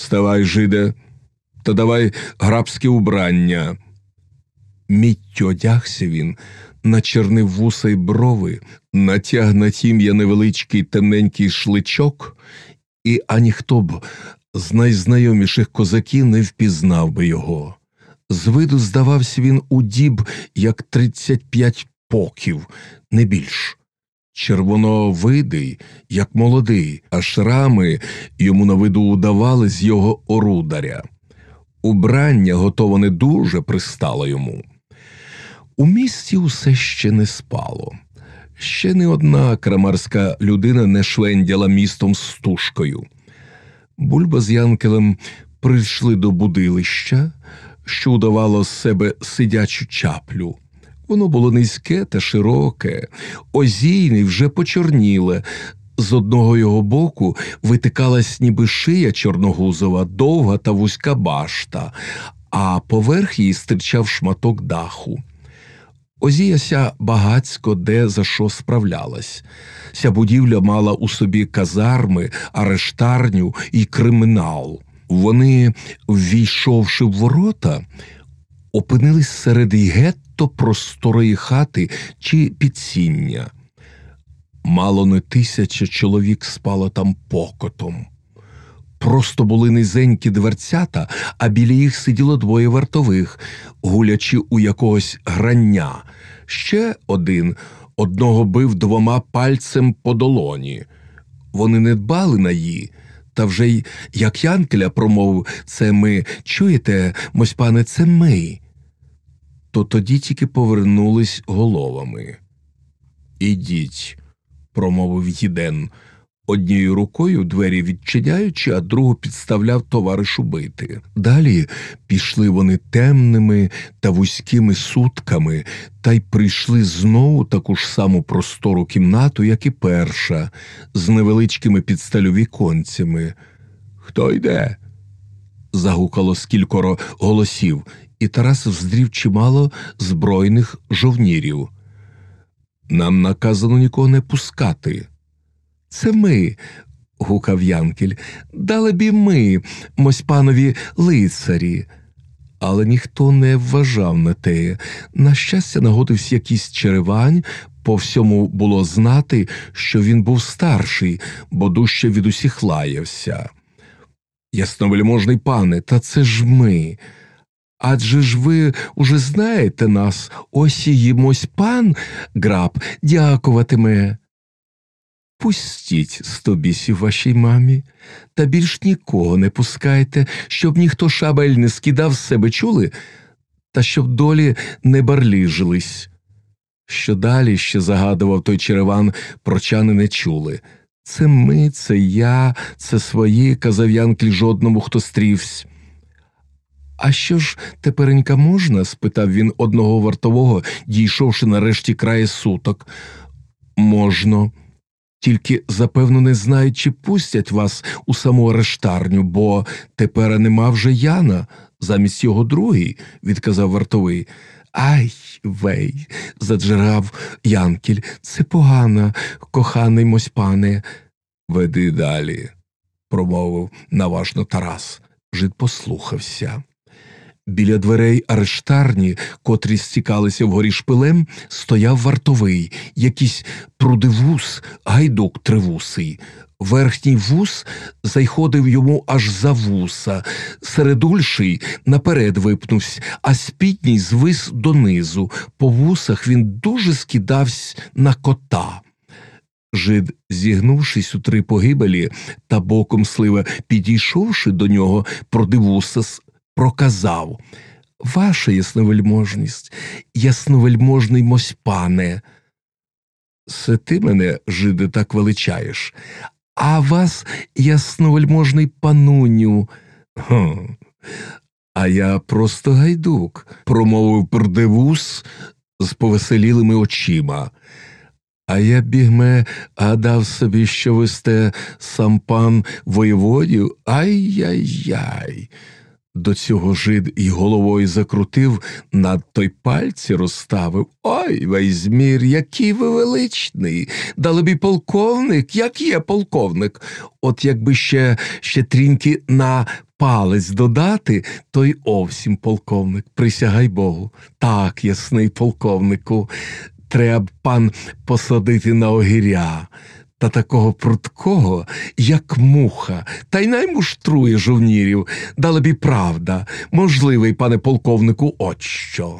Вставай, жиде, та давай грабське убрання. Міттю одягся він, начернив вуса й брови, натяг на тім'я невеличкий темненький шличок, і аніхто б з найзнайоміших козаків не впізнав би його. З виду здавався він у діб, як тридцять п'ять поків, не більш. Червоновидий, як молодий, а шрами йому на виду удавали з його орударя. Убрання готоване дуже пристало йому. У місті усе ще не спало. Ще не одна крамарська людина не швендяла містом стужкою. Бульба з Янкелем прийшли до будилища, що удавало з себе сидячу чаплю. Воно було низьке та широке, озійне вже почорніле. З одного його боку витикалась ніби шия чорногузова, довга та вузька башта, а поверх її стирчав шматок даху. Озіяся багацько де за що справлялась. Ця будівля мала у собі казарми, арештарню і кримінал. Вони, ввійшовши в ворота, опинились серед гетто просторої хати чи підсіння. Мало не тисяча чоловік спало там покотом. Просто були низенькі дверцята, а біля їх сиділо двоє вартових, гулячи у якогось грання. Ще один одного бив двома пальцем по долоні. Вони не дбали на її, та вже й як Янкеля промовив це ми, чуєте, мось пане, це ми. То тоді тільки повернулись головами. Ідіть, промовив Єден, однією рукою двері відчиняючи, а другу підставляв товаришу бити. Далі пішли вони темними та вузькими сутками, та й прийшли знову таку ж саму простору кімнату, як і перша, з невеличкими підсталю віконцями. Хто йде? загукало скількоро голосів, і Тарас вздрів чимало збройних жовнірів. Нам наказано нікого не пускати. Це ми, гукав Янкель, дали б ми, мось панові лицарі. Але ніхто не вважав на те. На щастя, нагодився якийсь черевань, по всьому було знати, що він був старший, бо дужче від усіх лаявся. Ясновельможний пане, та це ж ми. Адже ж ви уже знаєте нас, ось і їмось пан граб дякуватиме. Пустіть стобісів вашій мамі, та більш нікого не пускайте, щоб ніхто шабель не скидав з себе чули, та щоб долі не барліжились. Що далі ще загадував той череван, прочани не чули. Це ми, це я, це свої, казав Янклі жодному, хто стрівсь. А що ж теперенька можна? спитав він одного вартового, дійшовши нарешті крає суток. Можно. Тільки, запевно, не знають, чи пустять вас у саму арештарню, бо тепер нема вже Яна, замість його другий, відказав вартовий. Ай вей, заджерав Янкіль, це погано, коханий мось пане. Веди далі, промовив наважно Тарас. Жид послухався. Біля дверей арештарні, котрі стікалися вгорі шпилем, стояв вартовий, якийсь прудивус, гайдук тривусий. Верхній вус зайходив йому аж за вуса, середульший наперед випнувся, а спідній звис донизу. По вусах він дуже скидався на кота. Жид, зігнувшись у три погибелі та боком слива підійшовши до нього, продивуса проказав Ваша ясновельможність, ясновельможний мось пане. Це ти мене, жиде, так величаєш, а вас, ясновельможний пануню. Хм. А я просто гайдук, промовив пердевус з повеселілими очима. А я бігме гадав собі, що ви сте сам пан воєводів. Ай-яй-яй. До цього жид і головою закрутив, над той пальці розставив. Ой, Вейзмір, який ви величний, далебі полковник, як є полковник. От якби ще ще тріньки на палець додати, то й овсім полковник, присягай Богу. Так, ясний полковнику, треба б пан посадити на огіря. Та такого прудкого, як муха, та й наймуштрує жовнірів, дала бі правда, можливий, пане полковнику, от що.